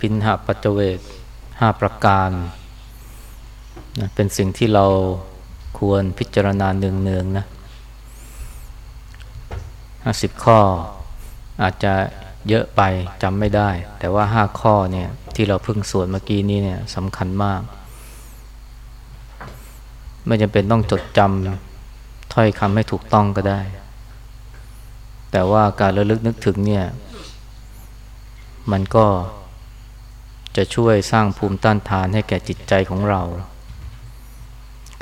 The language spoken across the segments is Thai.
พินหาปัจเวกห้าประการนะเป็นสิ่งที่เราควรพิจารณาเนืองๆนะห้าสิบข้ออาจจะเยอะไปจำไม่ได้ แต่ว่าห้าข้อเนี่ยที่เราเพิ่งสวดเมื่อกี้นี้เนี่ยสำคัญมาก ไม่จำเป็นต้องจดจำถ้อยคำให้ถูกต้องก็ได้ แต่ว่าการระลึกนึกถึงเนี่ย มันก็ จะช่วยสร้างภูมิต้านทานให้แก่จิตใจของเรา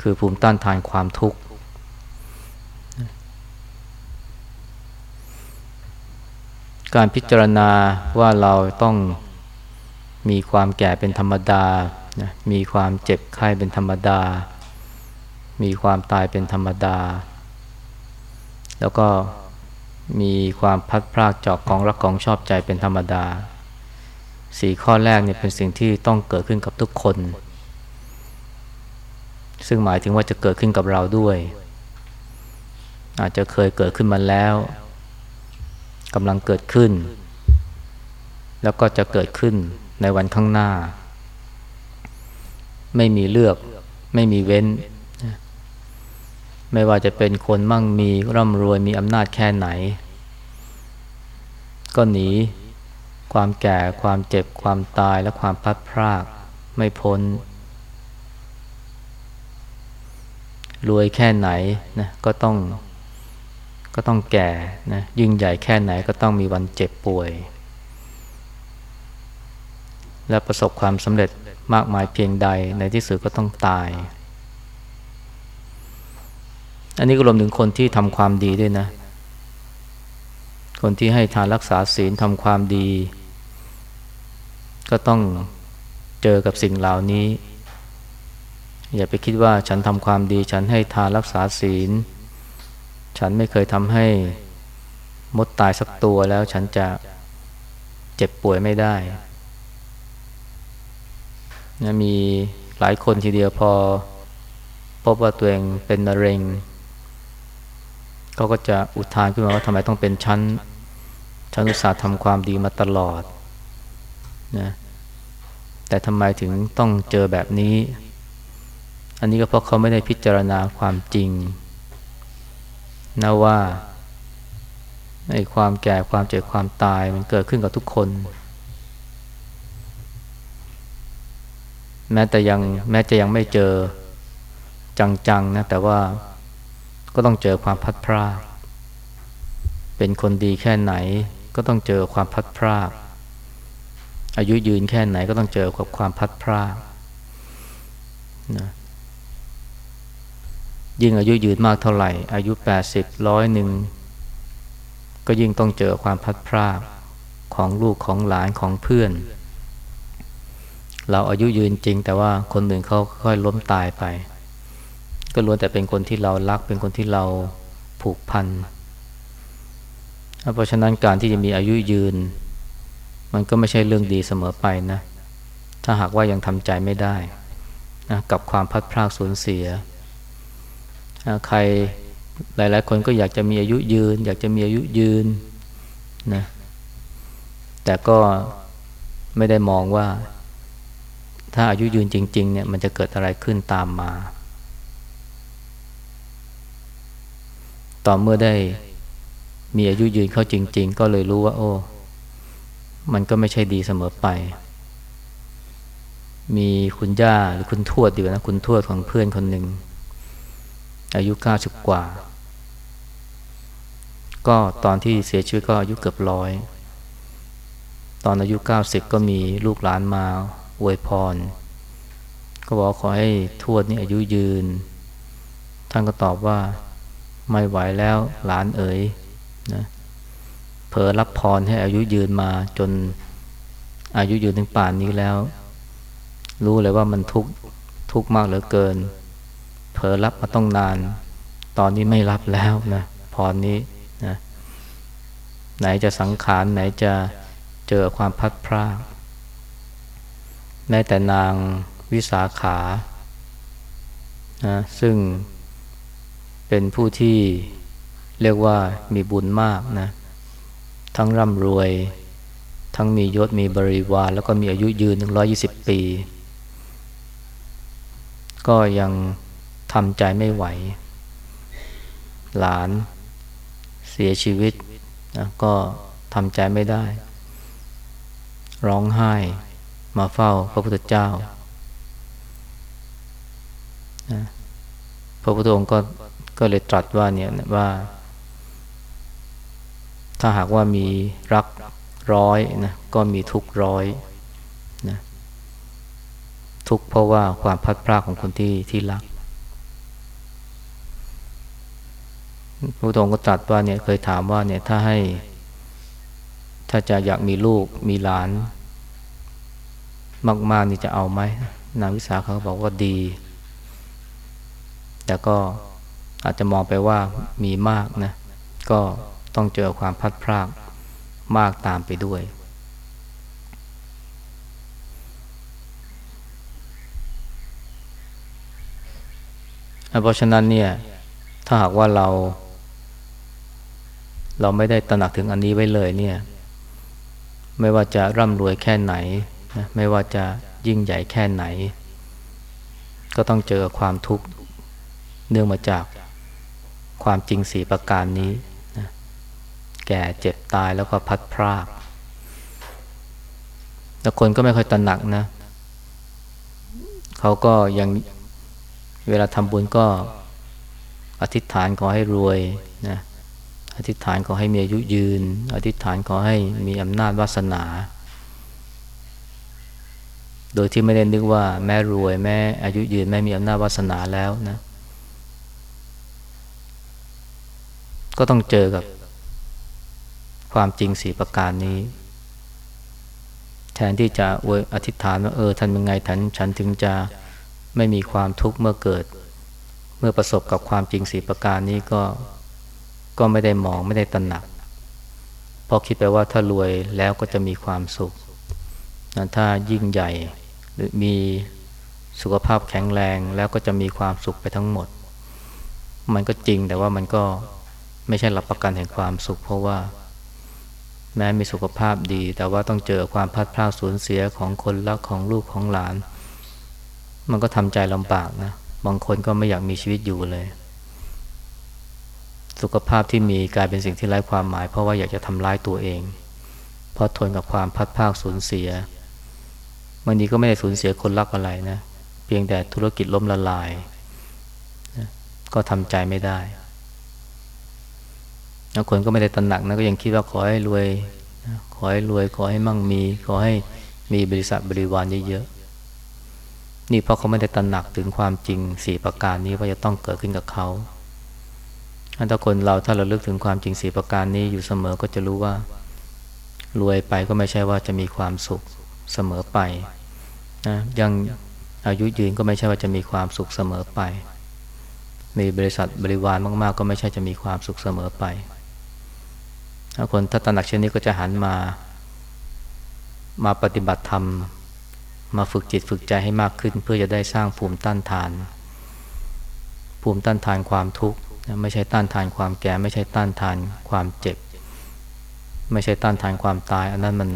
คือภูมิต้านทานความทุกข์ การพิจารณาว่าเราต้องมีความแก่เป็นธรรมดา มีความเจ็บไข้เป็นธรรมดา มีความตายเป็นธรรมดา แล้วก็มีความพัดพรากจากของรักของชอบใจเป็นธรรมดา สี่ข้อแรกเนี่ยเป็นสิ่งที่ต้องเกิดขึ้นกับทุกคน ซึ่งหมายถึงว่าจะเกิดขึ้นกับเราด้วย อาจจะเคยเกิดขึ้นมาแล้วกำลังเกิดขึ้น แล้วก็จะเกิดขึ้นในวันข้างหน้า ไม่มีเลือกไม่มีเว้น ไม่ว่าจะเป็นคนมั่งมีร่ำรวยมีอำนาจแค่ไหน ก็หนี ความแก่ ความเจ็บ ความตายและความพัดพรากไม่พ้น รวยแค่ไหนนะก็ต้อง ก็ต้องแก่นะยิ่งใหญ่แค่ไหนก็ต้องมีวันเจ็บป่วย และประสบความสำเร็จมากมายเพียงใดในที่สุดก็ต้องตาย อันนี้ก็รวมถึงคนที่ทำความดีด้วยนะคนที่ให้ทานรักษาศีลทำความดี ก็ต้องเจอกับสิ่งเหล่านี้ อย่าไปคิดว่าฉันทำความดี ฉันให้ทานรักษาศีล ฉันไม่เคยทำให้มดตายสักตัวแล้วฉันจะเจ็บป่วยไม่ได้นะมีหลายคนทีเดียวพอ พบว่าตัวเองเป็นมะเร็งเขาก็จะอุทานขึ้นมาว่าทำไมต้องเป็นชั้น ฉันอุตส่าห์ทำความดีมาตลอด นะแต่ทำไมถึงต้องเจอแบบนี้ อันนี้ก็เพราะเขาไม่ได้พิจารณาความจริงนะว่าในความแก่ความเจ็บความตายมันเกิดขึ้นกับทุกคน แม้แต่ยังแม้จะยังไม่เจอจังๆนะแต่ว่าก็ต้องเจอความพัดพรากเป็นคนดีแค่ไหนก็ต้องเจอความพัดพราก อายุยืนแค่ไหนก็ต้องเจอกับความพัดพรากนะยิ่งอายุยืนมากเท่าไหร่ อายุแปดสิบร้อยหนึ่งก็ยิ่งต้องเจอความพัดพรากของลูกของหลานของเพื่อน เราอายุยืนจริง แต่ว่าคนอื่นเขาค่อยล้มตายไป ก็ล้วนแต่เป็นคนที่เรารักเป็นคนที่เราผูกพันเพราะฉะนั้นการที่จะมีอายุยืน มันก็ไม่ใช่เรื่องดีเสมอไปนะ ถ้าหากว่ายังทำใจไม่ได้นะกับความพัดพรากสูญเสีย ใครหลาย ๆ คนก็อยากจะมีอายุยืน อยากจะมีอายุยืนนะแต่ก็ไม่ได้มองว่า ถ้าอายุยืนจริง ๆ เนี่ยมันจะเกิดอะไรขึ้นตามมา ต่อเมื่อได้มีอายุยืนเข้าจริง ๆ ก็เลยรู้ว่า โอ้ มันก็ไม่ใช่ดีเสมอไป มีคุณย่าหรือคุณทวดดีกว่านะ คุณทวดของเพื่อนคนหนึ่ง อายุเก้าสิบกว่า ก็ตอนที่เสียชีวิตก็อายุเกือบร้อย ตอนอายุเก้าสิบก็มีลูกหลานมาอวยพร ก็บอกขอให้ทวดนี่อายุยืน ท่านก็ตอบว่าไม่ไหวแล้วหลานเอ๋ยนะ เผลอรับพรให้อายุยืนมาจนอายุยืนถึงป่านนี้แล้ว รู้เลยว่ามันทุกทุกมากเหลือเกิน เผลอรับมาต้องนาน ตอนนี้ไม่รับแล้วนะพรนี้นะไหนจะสังขารไหนจะเจอความพัดพรากแม้แต่นางวิสาขานะซึ่งเป็นผู้ที่เรียกว่ามีบุญมากนะ ทั้งร่ำรวย ทั้งมียศมีบริวาร แล้วก็มีอายุยืนถึงร้อยี่สิบปี ก็ยังทำใจไม่ไหว หลานเสียชีวิตนะก็ทำใจไม่ได้ ร้องไห้มาเฝ้าพระพุทธเจ้านะพระพุทธองค์ก็ก็เลยตรัสว่าเนี่ยว่า ถ้าหากว่ามีรักร้อยนะก็มีทุกร้อยนะทุกเพราะว่าความพัดพลาดของคนที่ที่รักพระพุทธองค์ก็ตรัสว่าเนี่ยเคยถามว่าเนี่ยถ้าให้ ถ้าจะอยากมีลูกมีหลาน มากๆนี่จะเอาไหมนางวิสาเขาบอกว่าดี แต่ก็อาจจะมองไปว่ามีมากนะ ก็ ต้องเจอความพัดพรากมากตามไปด้วย เพราะฉะนั้นเนี่ย ถ้าหากว่าเรา เราไม่ได้ตระหนักถึงอันนี้ไว้เลยเนี่ย ไม่ว่าจะร่ำรวยแค่ไหนนะไม่ว่าจะยิ่งใหญ่แค่ไหน ก็ต้องเจอความทุกข์เนื่องมาจากความจริงสีประการนี้ แก่เจ็บตายแล้วก็พัดพราก แต่คนก็ไม่ค่อยตระหนักนะ เขาก็ยังเวลาทำบุญก็อธิษฐานขอให้รวยนะอธิษฐานขอให้มีอายุยืน อธิษฐานขอให้มีอำนาจวาสนา โดยที่ไม่ได้นึกว่าแม่รวยแม่อายุยืนแม่มีอำนาจวาสนาแล้วนะ ก็ต้องเจอกับ ความจริงสี่ประการนี้ แทนที่จะอวยอธิษฐานว่าเออท่านเป็นไงท่านฉันถึงจะไม่มีความทุกข์เมื่อเกิด เมื่อประสบกับความจริงสี่ประการนี้ก็ก็ไม่ได้มองไม่ได้ตระหนักเพราะคิดไปว่าถ้ารวยแล้วก็จะมีความสุขถ้ายิ่งใหญ่หรือมีสุขภาพแข็งแรงแล้วก็จะมีความสุขไปทั้งหมด มันก็จริงแต่ว่ามันก็ไม่ใช่หลับประกันแห่งความสุข เพราะว่า แม้มีสุขภาพดี แต่ว่าต้องเจอความพัดพลาดสูญเสียของคนรักของลูกของหลาน มันก็ทำใจลำบากนะ บางคนก็ไม่อยากมีชีวิตอยู่เลย สุขภาพที่มีกลายเป็นสิ่งที่ไร้ความหมาย เพราะว่าอยากจะทำร้ายตัวเอง เพราะทนกับความพัดพลาดสูญเสียวันนี้ก็ไม่ได้สูญเสียคนรักอะไรนะ เพียงแต่ธุรกิจล้มละลาย ก็ทำใจไม่ได้ แล้วคนก็ไม่ได้ตระหนักนะก็ยังคิดว่าขอให้รวย ขอให้รวย ขอให้มั่งมี ขอให้มีบริษัทบริวารเยอะๆนี่เพราะเขาไม่ได้ตระหนักถึงความจริงสี่ประการนี้ว่าจะต้องเกิดขึ้นกับเขาถ้าคนเราถ้าเราลึกถึงความจริงสี่ประการนี้อยู่เสมอก็จะรู้ว่า รวยไปก็ไม่ใช่ว่าจะมีความสุขเสมอไปนะยังอายุยืนก็ไม่ใช่ว่าจะมีความสุขเสมอไป มีบริษัทบริวารมาก ๆ ก็ไม่ใช่จะมีความสุขเสมอไป คนถ้าตระหนักเช่นนี้ก็จะหันมา มาปฏิบัติธรรม มาฝึกจิตฝึกใจให้มากขึ้น เพื่อจะได้สร้างภูมิต้านทาน ภูมิต้านทานความทุกข์ไม่ใช่ต้านทานความแก่ ไม่ใช่ต้านทานความเจ็บ ไม่ใช่ต้านทานความตาย อันนั้นมัน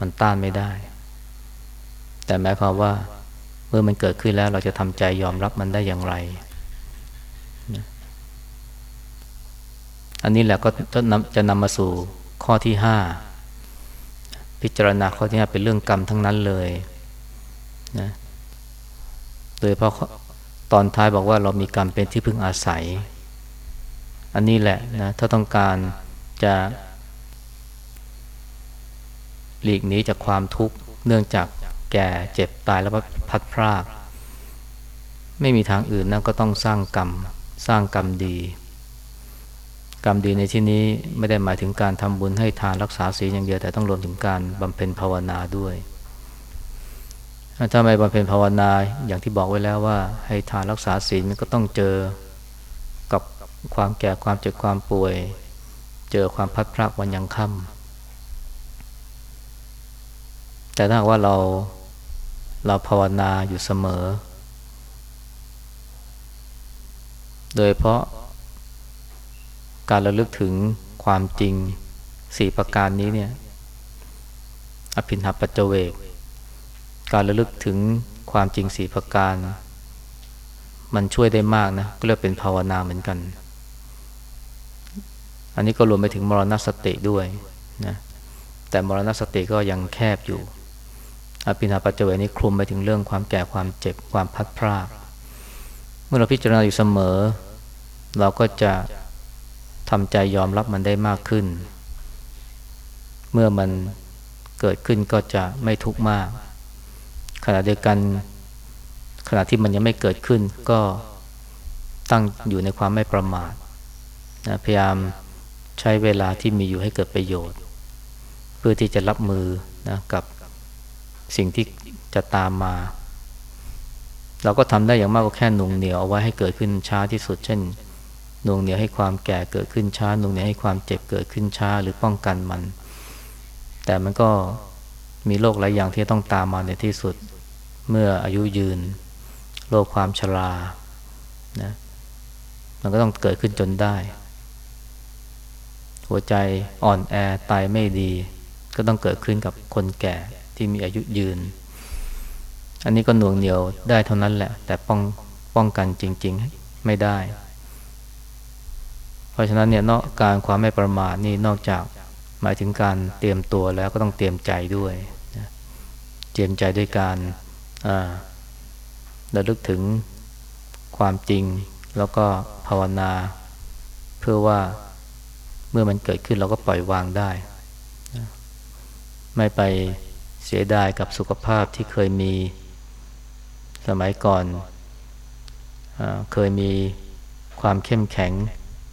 มันต้านไม่ได้ แต่หมายความว่าเมื่อมันเกิดขึ้นแล้วเราจะทำใจยอมรับมันได้อย่างไร อันนี้แหละก็จะนำจะนำมาสู่ข้อที่ห้าพิจารณาข้อที่ห้าเป็นเรื่องกรรมทั้งนั้นเลยนะโดยเพราะตอนท้ายบอกว่าเรามีกรรมเป็นที่พึ่งอาศัย อันนี้แหละนะถ้าต้องการจะหลีกหนีจากความทุกข์เนื่องจากแก่เจ็บตายแล้วพัดพราก ไม่มีทางอื่นนะก็ต้องสร้างกรรม สร้างกรรมดี กรรมดีในที่นี้ไม่ได้หมายถึงการทำบุญให้ทานรักษาศีลอย่างเดียว แต่ต้องรวมถึงการบำเพ็ญภาวนาด้วย ถ้าไม่บำเพ็ญภาวนาอย่างที่บอกไว้แล้วว่า ให้ทานรักษาศีลมันก็ต้องเจอกับความแก่ความเจ็บความป่วย เจอความพัดพรากวันยังค่ำแต่ถ้าว่าเราเราภาวนาอยู่เสมอ โดยเพราะ การระลึกถึงความจริงสี่ประการนี้เนี่ย อภินหปัจเจเวก การระลึกถึงความจริงสี่ประการ มันช่วยได้มากนะ ก็เรียกเป็นภาวนาเหมือนกัน อันนี้ก็รวมไปถึงมรณสติด้วยนะ แต่มรณสติก็ยังแคบอยู่ อภินหปัจเจเวกนี้คลุมไปถึงเรื่องความแก่ความเจ็บความพัดพราก เมื่อเราพิจารณาอยู่เสมอ เราก็จะ ทำใจยอมรับมันได้มากขึ้น เมื่อมันเกิดขึ้นก็จะไม่ทุกข์มาก ขณะเดียวกัน ขณะที่มันยังไม่เกิดขึ้น ก็ตั้งอยู่ในความไม่ประมาทนะพยายามใช้เวลาที่มีอยู่ให้เกิดประโยชน์ เพื่อที่จะรับมือนะกับสิ่งที่จะตามมา เราก็ทำได้อย่างมากก็แค่หนุ่งเหนียวเอาไว้ให้เกิดขึ้นช้าที่สุดเช่น น่วงเหนียวให้ความแก่เกิดขึ้นช้าน่วงเหนียวให้ความเจ็บเกิดขึ้นช้าหรือป้องกันมัน แต่มันก็มีโรคหลายอย่างที่ต้องตามมาในที่สุด เมื่ออายุยืนโรคความชรานะมันก็ต้องเกิดขึ้นจนได้ หัวใจอ่อนแอตายไม่ดี ก็ต้องเกิดขึ้นกับคนแก่ที่มีอายุยืน อันนี้ก็หน่วงเหนียวได้เท่านั้นแหละ แต่ป้องป้องกันจริง ๆ ไม่ได้ ราะฉะนั้นเนี่ยนอกการความไม่ประมาทนี่นอกจากหมายถึงการเตรียมตัวแล้วก็ต้องเตรียมใจด้วยนะเตรียมใจด้วยการระลึกถึงความจริง แล้วก็ภาวนา เพื่อว่าเมื่อมันเกิดขึ้นเราก็ปล่อยวางได้นะไม่ไปเสียดายกับสุขภาพที่เคยมีสมัยก่อนอเคยมีความเข้มแข็ง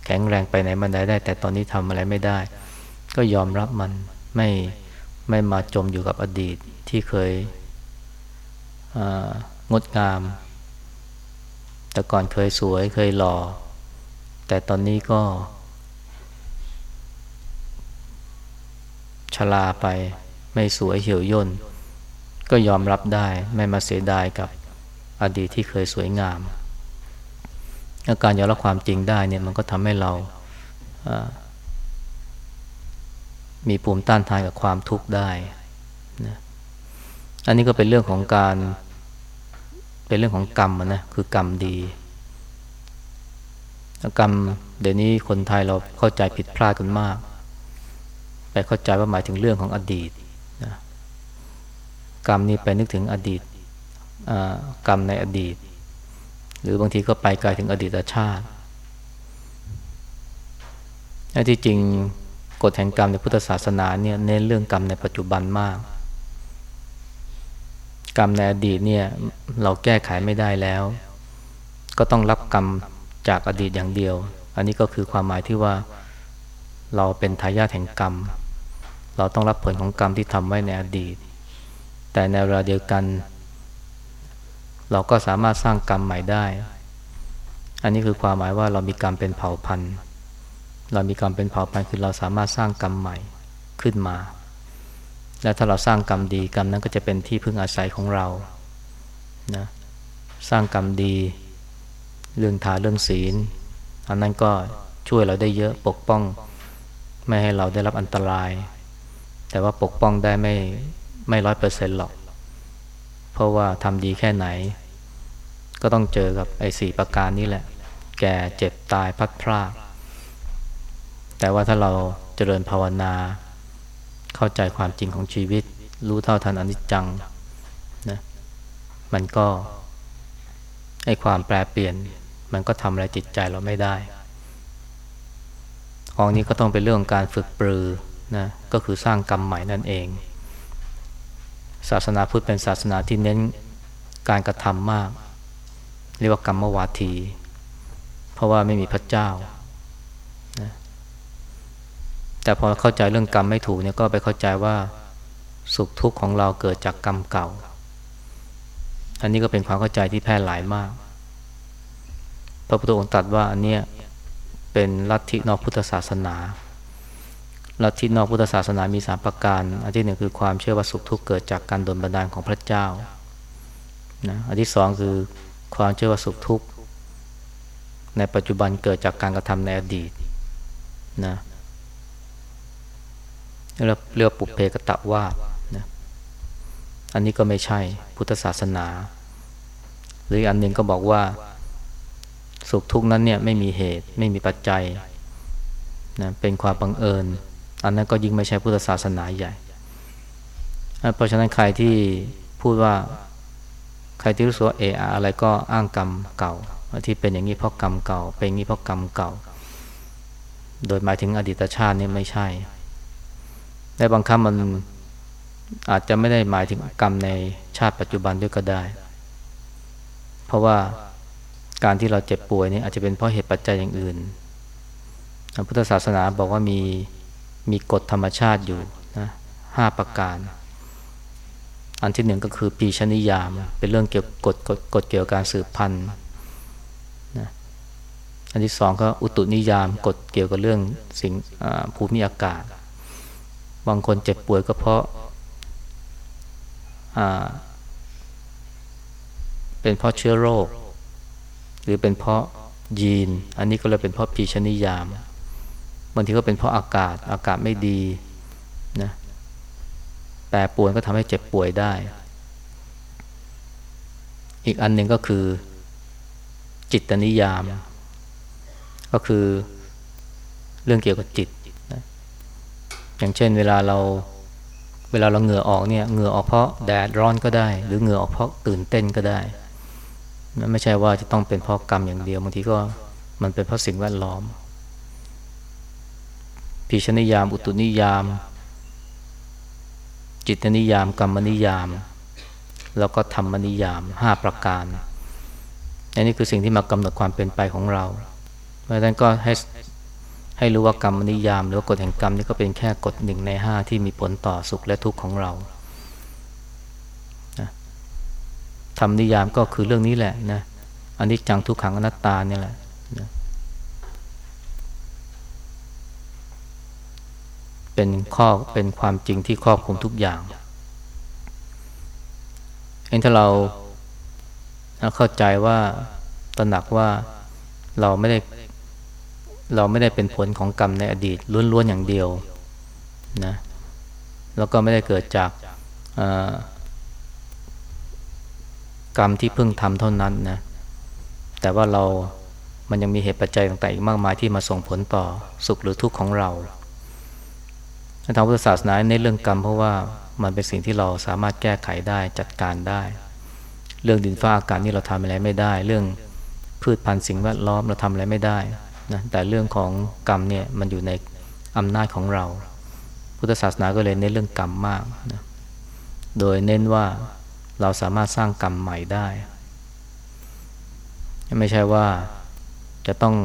แข็งแรงไปไหนมาไหนได้ แต่ตอนนี้ทำอะไรไม่ได้ ก็ยอมรับมันไม่ไม่มาจมอยู่กับอดีตที่เคยงดงาม แต่ก่อนเคยสวยเคยหล่อ แต่ตอนนี้ก็ชลาไปไม่สวยเหี่ยวย่น ก็ยอมรับได้ไม่มาเสียดายกับอดีตที่เคยสวยงามาการยอมรับความจริงได้เนี่ยมันก็ทำให้เรามีภูมิต้านทานกับความทุกข์ได้นะอันนี้ก็เป็นเรื่องของการ เป็นเรื่องของกรรมนะคือกรรมดี กรรมเดี๋ยวนี้คนไทยเราเข้าใจผิดพลาดกันมาก ไปเข้าใจว่าหมายถึงเรื่องของอดีตนะกรรมนี้ไปนึกถึงอดีตกรรมในอดีต หรือบางทีก็ไปไกลถึงอดีตชาติและที่จริงกฎแห่งกรรมในพุทธศาสนาเนี่ยเน้นเรื่องกรรมในปัจจุบันมาก กรรมในอดีตเนี่ยเราแก้ไขไม่ได้แล้ว ก็ต้องรับกรรมจากอดีตอย่างเดียว อันนี้ก็คือความหมายที่ว่าเราเป็นทายาทแห่งกรรม เราต้องรับผลของกรรมที่ทำไว้ในอดีต แต่ในเวลาเดียวกัน เราก็สามารถสร้างกรรมใหม่ได้ อันนี้คือความหมายว่าเรามีกรรมเป็นเผ่าพันธุ์ เรามีกรรมเป็นเผ่าพันธุ์คือเราสามารถสร้างกรรมใหม่ขึ้นมา และถ้าเราสร้างกรรมดีกรรมนั้นก็จะเป็นที่พึ่งอาศัยของเรา นะ สร้างกรรมดี เรื่องทาเรื่องศีล อันนั้นก็ช่วยเราได้เยอะปกป้อง ไม่ให้เราได้รับอันตราย แต่ว่าปกป้องได้ไม่ไม่ร้อยเปอร์เซ็นต์หรอก เพราะว่าทำดีแค่ไหน ก็ต้องเจอกับไอ้สี่ประการนี้แหละ แก่เจ็บตายพัดพรากแต่ว่าถ้าเราเจริญภาวนา เข้าใจความจริงของชีวิต รู้เท่าทันอนิจจังนะมันก็ไอ้ความแปรเปลี่ยน มันก็ทำอะไรจิตใจเราไม่ได้ของนี้ก็ต้องเป็นเรื่องการฝึกปรือนะก็คือสร้างกรรมใหม่นั่นเอง ศาสนาพุทธเป็นศาสนาที่เน้นการกระทำมาก เรียกว่ากรรมวาที เพราะว่าไม่มีพระเจ้านะแต่พอเข้าใจเรื่องกรรมไม่ถูกเนี่ยก็ไปเข้าใจว่าสุขทุกข์ของเราเกิดจากกรรมเก่า อันนี้ก็เป็นความเข้าใจที่แพร่หลายมาก พระพุทธองค์ตรัสว่าอันเนี้ยเป็นลัทธินอกพุทธศาสนา ลัทธินอกพุทธศาสนามีสามประการ อันที่หนึ่งคือความเชื่อว่าสุขทุกข์เกิดจากการดลบันดาลของพระเจ้านะอันที่สองคือความเชื่อว่าสุขทุกข์ในปัจจุบันเกิดจากการกระทำในอดีตนะเรียกเรียกปุเพกตะว่านะอันนี้ก็ไม่ใช่พุทธศาสนา หรืออันหนึ่งก็บอกว่า สุขทุกข์นั้นเนี่ยไม่มีเหตุไม่มีปัจจัยนะเป็นความบังเอิญ อันนั้นก็ยิ่งไม่ใช่พุทธศาสนาใหญ่ เพราะฉะนั้นใครที่พูดว่าใครที่รู้สึกว่าเอออะไรก็อ้างกรรมเก่า ที่เป็นอย่างนี้เพราะกรรมเก่า เป็นอย่างนี้เพราะกรรมเก่า โดยหมายถึงอดีตชาตินี่ไม่ใช่และบางครั้งมันอาจจะไม่ได้หมายถึงกรรมในชาติปัจจุบันด้วยก็ได้ เพราะว่าการที่เราเจ็บป่วยนี่อาจจะเป็นเพราะเหตุปัจจัยอย่างอื่น พุทธศาสนาบอกว่ามี มีกฎธรรมชาติอยู่นะห้าประการ อันที่หนึ่งก็คือปีชนิยาม เป็นเรื่องเกี่ยวกับกฎกฎเกี่ยวกับการสืบพันธุ์นะอันที่สองก็อุตุนิยามกฎเกี่ยวกับเรื่องสิ่งภูมิอากาศ บางคนเจ็บป่วยก็เพราะเป็นเพราะเชื้อโรค หรือเป็นเพราะยีน อันนี้ก็เลยเป็นเพราะปีชนิยาม บางทีก็เป็นเพราะอากาศอากาศไม่ดีนะแปรปวนก็ทำให้เจ็บป่วยได้ อีกอันหนึ่งก็คือ จิตนิยาม ก็คือเรื่องเกี่ยวกับจิตนะอย่างเช่น เวลาเราเวลาเราเหงื่อออกเนี่ยเหงื่อออกเพราะแดดร้อนก็ได้ หรือเหงื่อออกเพราะตื่นเต้นก็ได้มันไม่ใช่ว่าจะต้องเป็นเพราะกรรมอย่างเดียวบางทีก็มันเป็นเพราะสิ่งแวดล้อม พีชนิยาม อุตุนิยาม จิตนิยาม กรรมนิยาม แล้วก็ธรรมนิยามห้าประการอันนี้คือสิ่งที่มากำหนดความเป็นไปของเรา เพราะฉะนั้นก็ให้ให้รู้ว่ากรรมนิยาม หรือว่ากฎแห่งกรรมนี่ก็เป็นแค่กฎหนึ่งในห้าที่มีผลต่อสุขและทุกข์ของเราธรรมนิยามก็คือเรื่องนี้แหละนะอันนี้จังทุกขังอนัตตาเนี่ยแหละนะ เป็นข้อเป็นความจริงที่ครอบคลุมทุกอย่างเองถ้าเราเข้าใจว่าตระหนักว่าเราไม่ได้เราไม่ได้เป็นผลของกรรมในอดีตล้วนๆอย่างเดียวนะแล้วก็ไม่ได้เกิดจากกรรมที่เพิ่งทำเท่านั้นนะแต่ว่าเรามันยังมีเหตุปัจจัยต่างๆอีกมากมายที่มาส่งผลต่อสุขหรือทุกข์ของเรา ทางพุทธศาสนาในเรื่องกรรมเพราะว่ามันเป็นสิ่งที่เราสามารถแก้ไขได้จัดการได้ เรื่องดินฟ้าอากาศนี่เราทำอะไรไม่ได้ เรื่องพืชพันธุ์สิ่งแวดล้อมเราทำอะไรไม่ได้นะแต่เรื่องของกรรมเนี่ยมันอยู่ในอำนาจของเรา พุทธศาสนาก็เลยเน้นเรื่องกรรมมากนะโดยเน้นว่าเราสามารถสร้างกรรมใหม่ได้ ไม่ใช่ว่าจะต้อง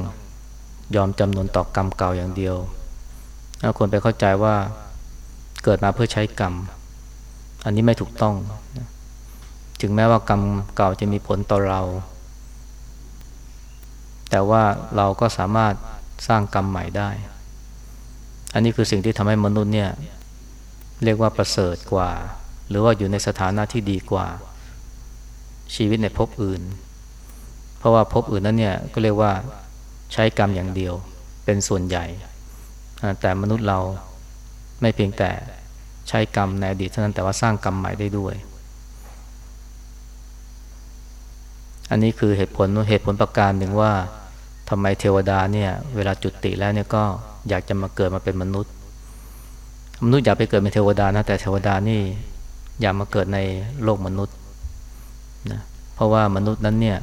ยอมจำนวนต่อกรรมเก่าอย่างเดียว แล้วคนไปเข้าใจว่าเกิดมาเพื่อใช้กรรม อันนี้ไม่ถูกต้อง ถึงแม้ว่ากรรมเก่าจะมีผลต่อเรา แต่ว่าเราก็สามารถสร้างกรรมใหม่ได้ อันนี้คือสิ่งที่ทำให้มนุษย์เนี่ย เรียกว่าประเสริฐกว่า หรือว่าอยู่ในสถานะที่ดีกว่า ชีวิตในภพอื่น เพราะว่าภพอื่นนั้นเนี่ยก็เรียกว่าใช้กรรมอย่างเดียวเป็นส่วนใหญ่ แต่มนุษย์เราไม่เพียงแต่ใช้กรรมในอดีตเท่านั้นแต่ว่าสร้างกรรมใหม่ได้ด้วย อันนี้คือเหตุผลเหตุผลประการหนึ่งว่าทำไมเทวดาเนี่ยเวลาจุติแล้วเนี่ยก็อยากจะมาเกิดมาเป็นมนุษย์ มนุษย์อยากไปเกิดเป็นเทวดานะแต่เทวดานี่อยากมาเกิดในโลกมนุษย์นะเพราะว่ามนุษย์นั้นเนี่ย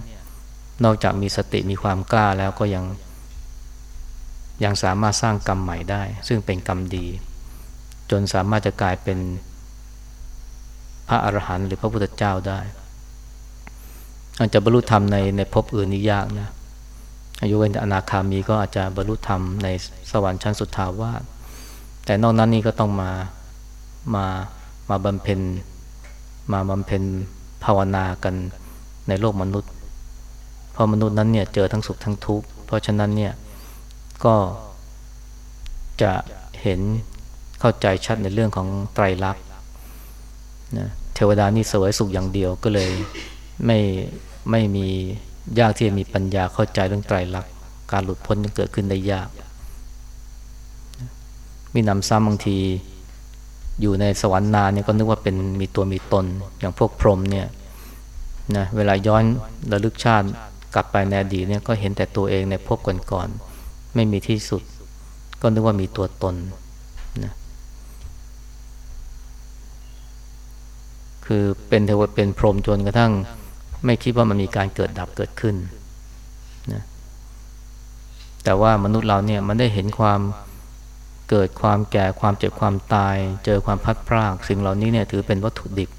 นอกจากมีสติมีความกล้าแล้วก็ยัง ยังสามารถสร้างกรรมใหม่ได้ ซึ่งเป็นกรรมดี จนสามารถจะกลายเป็นพระอรหันต์หรือพระพุทธเจ้าได้อาจจะบรรลุธรรมในในภพอื่นนี่ยากนะอายุเวนอนาคามีก็อาจจะบรรลุธรรมในสวรรค์ชั้นสุดทาวาสแต่นอกนั้นนี่ก็ต้องมามามาบำเพ็ญมาบำเพ็ญภาวนากันในโลกมนุษย์ เพราะมนุษย์นั้นเนี่ยเจอทั้งสุขทั้งทุกข์เพราะฉะนั้นเนี่ย ก็จะเห็นเข้าใจชัดในเรื่องของไตรลักษณ์นะเทวดานี่สวยสุขอย่างเดียวก็เลยไม่ไม่มียากที่จะมีปัญญาเข้าใจเรื่องไตรลักษณ์การหลุดพ้นจะเกิดขึ้นได้ยาก มีนำซ้ำบางที อยู่ในสวรรค์นานเนี่ยก็นึกว่าเป็นมีตัวมีตนอย่างพวกพรหมเนี่ยนะเวลาย้อนระลึกชาติกลับไปในอดีตเนี่ยก็เห็นแต่ตัวเองในภพก่อนๆ ไม่มีที่สุด ก็นึกว่ามีตัวตนนะคือเป็นเทวดเป็นพรหมจนกระทั่ง ไม่คิดว่ามันมีการเกิดดับเกิดขึ้นนะแต่ว่ามนุษย์เราเนี่ยมันได้เห็นความเกิดความแก่ความเจ็บความตาย เจอความพัดพราก สิ่งเหล่านี้เนี่ยถือเป็นวัตถุดิบ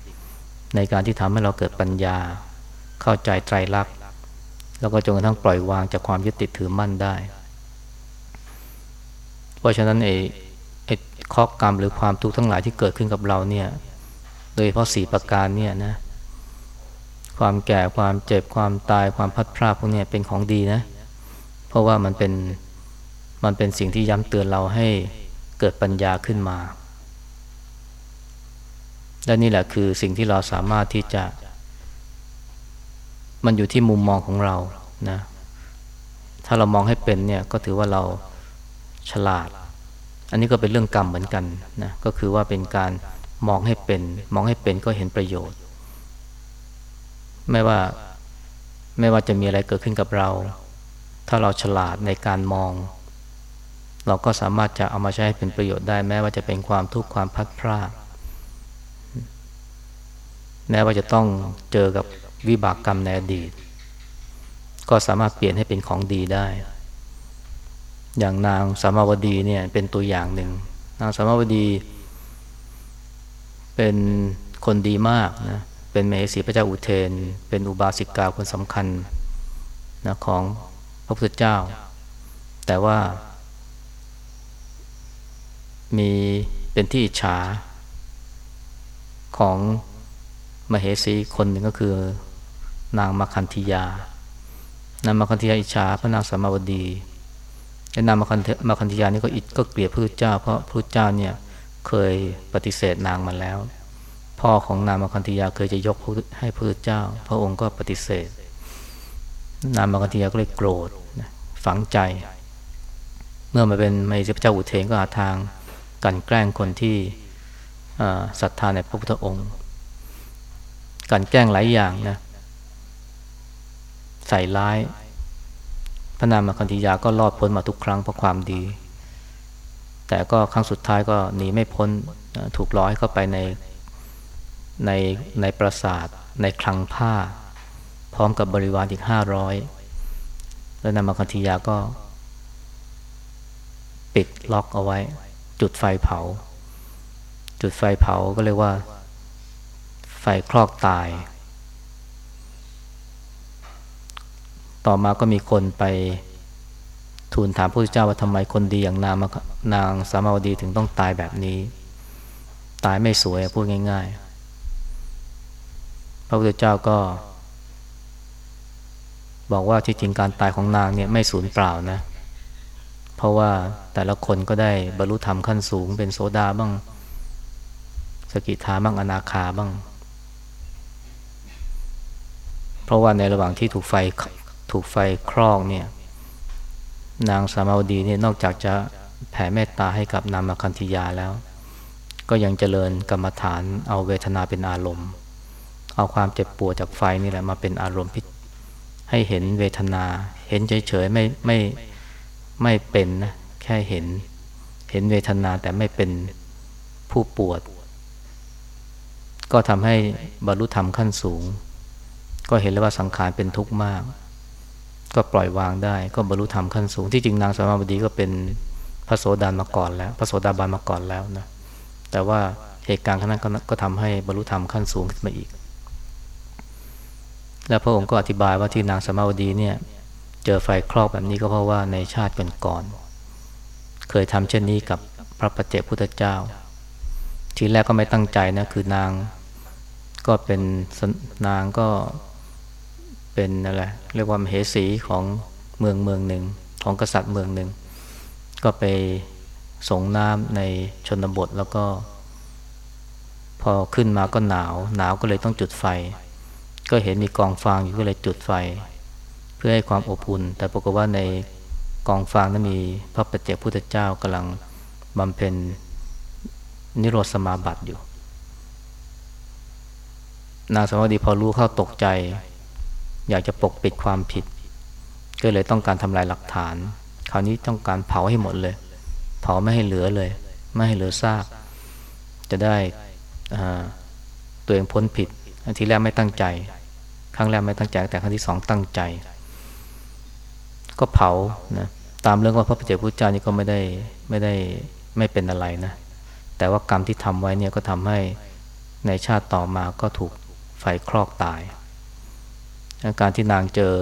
ในการที่ทำให้เราเกิดปัญญา เข้าใจไตรลักษณ์แล้วก็จนกระทั่งปล่อยวางจากความยึดติดถือมั่นได้ เพราะฉะนั้นไอ้ไอ้ข้อกรรมหรือความทุกข์ทั้งหลายที่เกิดขึ้นกับเราเนี่ย โดยเฉพาะสี่ประการเนี่ยนะ ความแก่ความเจ็บความตายความพัดพลาดพวกนี้เป็นของดีนะ เพราะว่ามันเป็นมันเป็นสิ่งที่ย้ำเตือนเราให้เกิดปัญญาขึ้นมา และนี่แหละคือสิ่งที่เราสามารถที่จะ มันอยู่ที่มุมมองของเรานะ ถ้าเรามองให้เป็นเนี่ยก็ถือว่าเรา ฉลาด อันนี้ก็เป็นเรื่องกรรมเหมือนกันนะก็คือว่าเป็นการมองให้เป็น มองให้เป็นก็เห็นประโยชน์ ไม่ว่าไม่ว่าจะมีอะไรเกิดขึ้นกับเรา ถ้าเราฉลาดในการมอง เราก็สามารถจะเอามาใช้ให้เป็นประโยชน์ได้ แม้ว่าจะเป็นความทุกข์ความพัดพลาดแม้ว่าจะต้องเจอกับวิบากกรรมในอดีต ก็สามารถเปลี่ยนให้เป็นของดีได้ อย่างนางสามาวดีเนี่ยเป็นตัวอย่างหนึ่ง นางสามาวดี เป็นคนดีมากนะเป็นเมสีพระเจ้าอุเทน เป็นอุบาสิกาคนสำคัญนะของพระพุทธเจ้า แต่ว่ามีเป็นที่อิจฉาของมเหสีคนหนึ่งก็คือนางมาคันธียานางมาคันธียาอิจฉาพระนางสามาวดี ไอ้นางมาคันมาคันธยานี่ก็อิก็เกลียดพระพุทธเจ้า เพราะพระพุทธเจ้าเนี่ยเคยปฏิเสธนางมาแล้ว พ่อของนางมาคันธยาเคยจะยกให้พระพุทธเจ้า พระองค์ก็ปฏิเสธ นางมาคันธยาก็เลยโกรธฝังใจ เมื่อมาเป็นไม่ใช่พระเจ้าอุเทนก็หาทางกันแกล้งคนที่ศรัทธาในพระพุทธองค์การแกล้งหลายอย่างนะใส่ร้าย พระนามคันธิยาก็รอดพ้นมาทุกครั้งเพราะความดี แต่ก็ครั้งสุดท้ายก็หนีไม่พ้นถูกล้อยเข้าไปในในในปราสาทในคลังผ้า พร้อมกับบริวารอีกห้าร้อยแล้วนามคันธิยาก็ ปิดล็อกเอาไว้ จุดไฟเผา จุดไฟเผาก็เรียกว่า ไฟคลอกตาย ต่อมาก็มีคนไปทูลถามพระพุทธเจ้าว่าทำไมคนดีอย่างนางนางสามาวดีถึงต้องตายแบบนี้ ตายไม่สวยพูดง่าย ๆ พระพุทธเจ้าก็ บอกว่าที่จริงการตายของนางเนี่ยไม่สูญเปล่านะ เพราะว่าแต่ละคนก็ได้บรรลุธรรมขั้นสูง เป็นโสดาบ้าง สกิทาบ้างอนาคาบ้าง เพราะว่าในระหว่างที่ถูกไฟ ถูกไฟคลอกเนี่ย นางสามาวดีเนี่ยนอกจากจะแผ่เมตตาให้กับนามคันธิยาแล้ว ก็ยังเจริญกรรมฐานเอาเวทนาเป็นอารมณ์ เอาความเจ็บปวดจากไฟนี่แหละมาเป็นอารมณ์พิให้เห็นเวทนา เห็นเฉยๆไม่ไม่ไม่เป็นนะแค่เห็น เห็นเวทนาแต่ไม่เป็นผู้ปวด ก็ทำให้บรรลุธรรมขั้นสูง ก็เห็นแล้วว่าสังขารเป็นทุกข์มาก ก็ปล่อยวางได้ ก็บรรลุธรรมขั้นสูง ที่จริงนางสมาบดีก็เป็นพระโสดาบมาก่อนแล้ว พระโสดาบันมาก่อนแล้วนะ แต่ว่าเหตุการณ์นั้นก็ทำให้บรรลุธรรมขั้นสูงขึ้นมาอีก แล้วพระองค์ก็อธิบายว่าที่นางสมาวดีเนี่ย เจอไฟคลอกแบบนี้ก็เพราะว่าในชาติก่อนๆ เคยทำเช่นนี้กับพระปัจเจกพุทธเจ้า ทีแรกก็ไม่ตั้งใจนะ คือนางก็เป็นนางก็ เป็นอะไรเรียกว่ามเหสีของเมืองเมืองหนึ่ง ของกษัตริย์เมืองหนึ่ง ก็ไปส่งน้ำในชนบทแล้วก็ พอขึ้นมาก็หนาว หนาวก็เลยต้องจุดไฟ ก็เห็นมีกองฟางอยู่ก็เลยจุดไฟ เพื่อให้ความอบอุ่น แต่ปรากฏว่าในกองฟางนั้นมีพระปัจเจกพุทธเจ้ากำลังบำเพ็ญนิโรธสมาบัติอยู่ นางสมวดีพอรู้เข้าตกใจ อยากจะปกปิดความผิด ก็เลยต้องการทำลายหลักฐาน คราวนี้ต้องการเผาให้หมดเลย เผาไม่ให้เหลือเลย ไม่ให้เหลือซาก จะได้ตัวเองพ้นผิดอันที่แรกไม่ตั้งใจ ครั้งแรกไม่ตั้งใจ แต่ครั้งที่สองตั้งใจ ก็เผานะตามเรื่องว่าพระพุทธเจ้านี่ก็ไม่ได้ไม่ได้ไม่เป็นอะไรนะแต่ว่ากรรมที่ทำไว้เนี่ยก็ทำให้ในชาติต่อมาก็ถูกไฟคลอกตาย การที่นางเจอ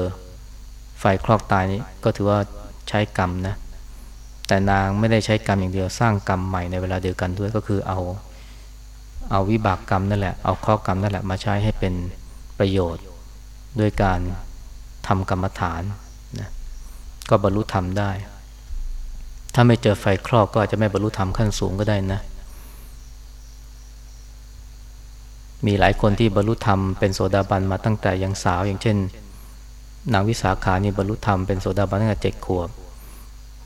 ไฟคลอกตายนี้ก็ถือว่าใช้กรรมนะ แต่นางไม่ได้ใช้กรรมอย่างเดียวสร้างกรรมใหม่ในเวลาเดียวกันด้วยก็คือเอา เอาวิบากกรรมนั่นแหละเอาข้อกรรมนั่นแหละมาใช้ให้เป็นประโยชน์ด้วยการทำกรรมฐานนะก็บรรลุธรรมได้ ถ้าไม่เจอไฟคลอกก็อาจจะไม่บรรลุธรรมขั้นสูงก็ได้นะ มีหลายคนที่บรรลุธรรมเป็นโสดาบันมาตั้งแต่ยังสาว อย่างเช่น นางวิสาขานี่บรรลุธรรมเป็นโสดาบันตั้งแต่เจ็ดขวบ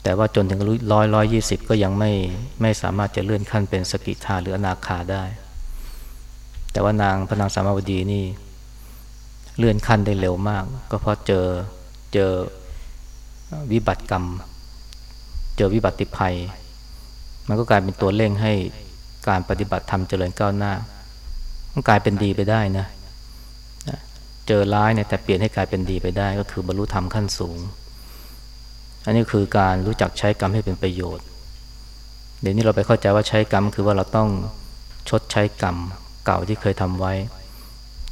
แต่ว่าจนถึงร้อยร้อยยี่สิบก็ยังไม่ไม่สามารถจะเลื่อนขั้นเป็นสกิทาหรืออนาคาได้ แต่ว่านางพระนางสามาวดีนี่เลื่อนขั้นได้เร็วมาก ก็เพราะเจอเจอวิบัติกรรม เจอวิบัติภัย มันก็กลายเป็นตัวเร่งให้การปฏิบัติธรรมเจริญก้าวหน้า มันกลายเป็นดีไปได้นะ เจอร้ายเนี่ยแต่เปลี่ยนให้กลายเป็นดีไปได้ ก็คือบรรลุธรรมขั้นสูง อันนี้คือการรู้จักใช้กรรมให้เป็นประโยชน์ เดี๋ยวนี้เราไปเข้าใจว่าใช้กรรมคือว่าเราต้องชดใช้กรรมเก่าที่เคยทำไว้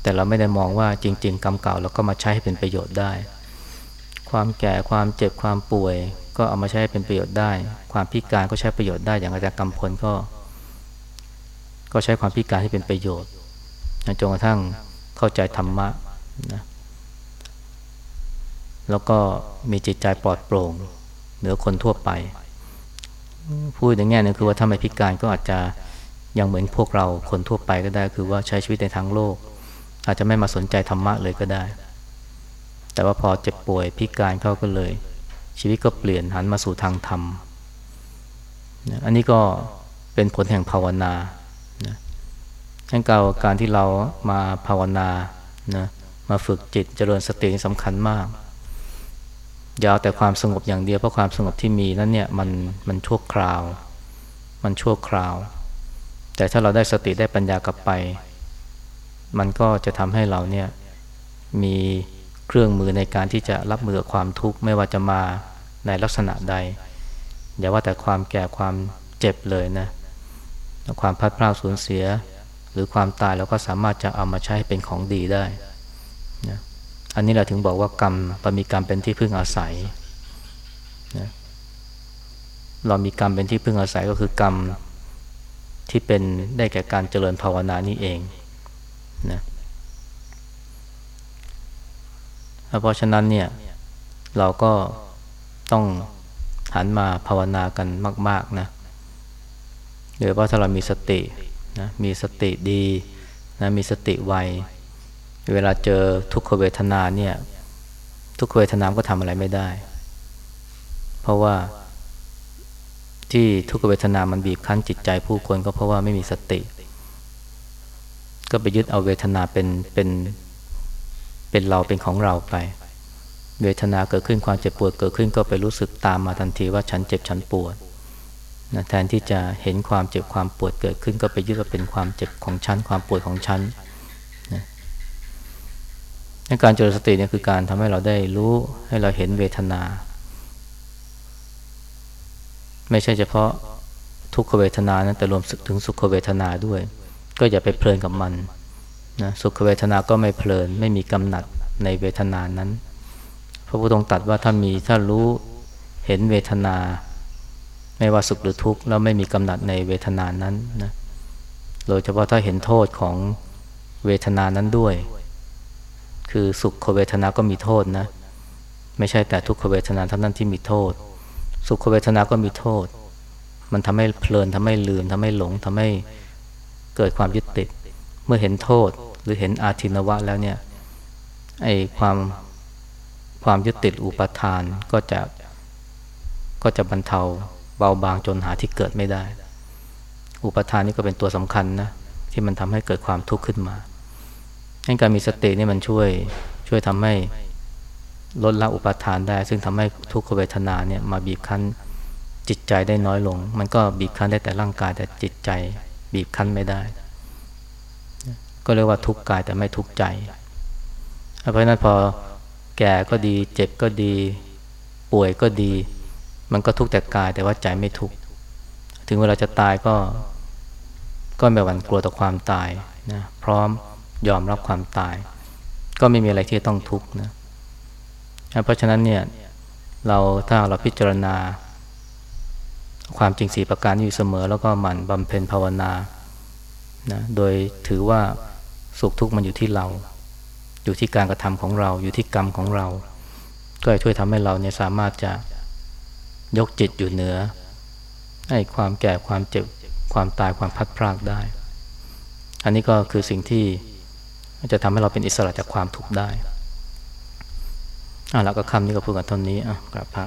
แต่เราไม่ได้มองว่าจริง ๆ กรรมเก่าเราก็มาใช้ให้เป็นประโยชน์ได้ ความแก่ความเจ็บความป่วย ก็เอามาใช้เป็นประโยชน์ได้ ความพิการก็ใช้ประโยชน์ได้อย่างอาจารย์กำพลก็ ก็ใช้ความพิการให้เป็นประโยชน์ จนกระทั่งเข้าใจธรรมะนะแล้วก็มีจิตใจปลอดโปร่ง เหนือคนทั่วไป พูดอย่างนี้นึงคือว่าถ้าไม่พิการก็อาจจะยังเหมือนพวกเราคนทั่วไปก็ได้ คือว่าใช้ชีวิตในทางโลก อาจจะไม่มาสนใจธรรมะเลยก็ได้ แต่ว่าพอเจ็บป่วยพิการเขาก็เลย ชีวิตก็เปลี่ยนหันมาสู่ทางธรรม อันนี้ก็เป็นผลแห่งภาวนา งั้นการการที่เรามาภาวนานะมาฝึกจิตเจริญสติสำคัญมากยาวแต่ความสงบอย่างเดียวเพราะความสงบที่มีนั้นเนี่ยมันมันชั่วคราว มันชั่วคราว แต่ถ้าเราได้สติได้ปัญญากลับไป มันก็จะทำให้เราเนี่ยมีเครื่องมือในการที่จะรับมือกับความทุกข์ไม่ว่าจะมาในลักษณะใด อย่าว่าแต่ความแก่ความเจ็บเลยนะ ความพัดพลาดสูญเสีย รือความตายเราก็สามารถจะเอามาใช้เป็นของดีได้นะอันนี้เราถึงบอกว่ากรรมเรมีกรรมเป็นที่พึ่งอาศัยนะเรามีกรรมเป็นที่พึ่งอาศัยก็คือกรรมที่เป็นได้แก่การเจริญภาวนานี่เองนะเพราะฉะนั้นเนี่ยเราก็ต้องหันมาภาวนากันมาก ๆนะโดยว่าถ้าเรามีสติ นะมีสติดีนะมีสติไวเวลาเจอทุกขเวทนาเนี่ย ทุกขเวทนามก็ทำอะไรไม่ได้ เพราะว่าที่ทุกขเวทนามันบีบคั้นจิตใจผู้คนก็เพราะว่าไม่มีสติ ก็ไปยึดเอาเวทนาเป็นเป็นเป็นเราเป็นของเราไป เวทนาเกิดขึ้นความเจ็บปวดเกิดขึ้นก็ไปรู้สึกตามมาทันทีว่าฉันเจ็บฉันปวด นะแทนที่จะเห็นความเจ็บความปวดเกิดขึ้นก็ไปยึดว่าเป็นความเจ็บของฉันความปวดของฉันนะการเจริญสติเนี่ยคือการทำให้เราได้รู้ให้เราเห็นเวทนา ไม่ใช่เฉพาะทุกขเวทนานะแต่รวมถึงสุขเวทนาด้วย ก็อย่าไปเพลินกับมันนะสุขเวทนาก็ไม่เพลิน ไม่มีกำหนัดในเวทนานั้น พระพุทธองค์ตรัสว่าถ้ามีถ้ารู้เห็นเวทนา ไม่ว่าสุขหรือทุกข์แล้วไม่มีกำหนัดในเวทนานั้นนะโดยเฉพาะถ้าเห็นโทษของเวทนานั้นด้วย คือสุขเวทนาก็มีโทษนะ ไม่ใช่แต่ทุกขเวทนาเท่านั้นที่มีโทษ สุขเวทนาก็มีโทษ มันทำให้เพลินทำให้ลืมทำให้หลงทำให้เกิดความยึดติด เมื่อเห็นโทษหรือเห็นอาทินวะแล้วเนี่ยไอความความยึดติดอุปทานก็จะก็จะบรรเทา เบาบางจนหาที่เกิดไม่ได้ อุปทานนี่ก็เป็นตัวสำคัญนะที่มันทำให้เกิดความทุกข์ขึ้นมาดังการมีสตินี่มันช่วยช่วยทำให้ลดละอุปทานได้ ซึ่งทำให้ทุกขเวทนาเนี่ยมาบีบคั้นจิตใจได้น้อยลง มันก็บีบคั้นได้แต่ร่างกายแต่จิตใจบีบคั้นไม่ได้ ก็เรียกว่าทุกข์กายแต่ไม่ทุกข์ใจ เพราะนั้นพอแก่ก็ดี เจ็บก็ดี ป่วยก็ดี มันก็ทุกข์แต่กายแต่ว่าใจไม่ทุกข์ถึงเวลาจะตายก็ ก็ไม่หวั่นกลัวต่อความตายนะพร้อมยอมรับความตาย ก็ไม่มีอะไรที่ต้องทุกข์นะเพราะฉะนั้นเนี่ยเราถ้าเราพิจารณา ความจริงสีประการอยู่เสมอ แล้วก็หมั่นบำเพ็ญภาวนานะโดยถือว่าสุขทุกข์มันอยู่ที่เรา อยู่ที่การกระทำของเรา อยู่ที่กรรมของเรา ก็จะช่วยทำให้เราเนี่ยสามารถจะ ยกจิตอยู่เหนือให้ความแก่ความเจ็บความตายความพัดพรากได้ อันนี้ก็คือสิ่งที่จะทำให้เราเป็นอิสระจากความทุกข์ได้อะแล้วก็คำนี้ก็พูดกันเท่านี้อะกราบพระ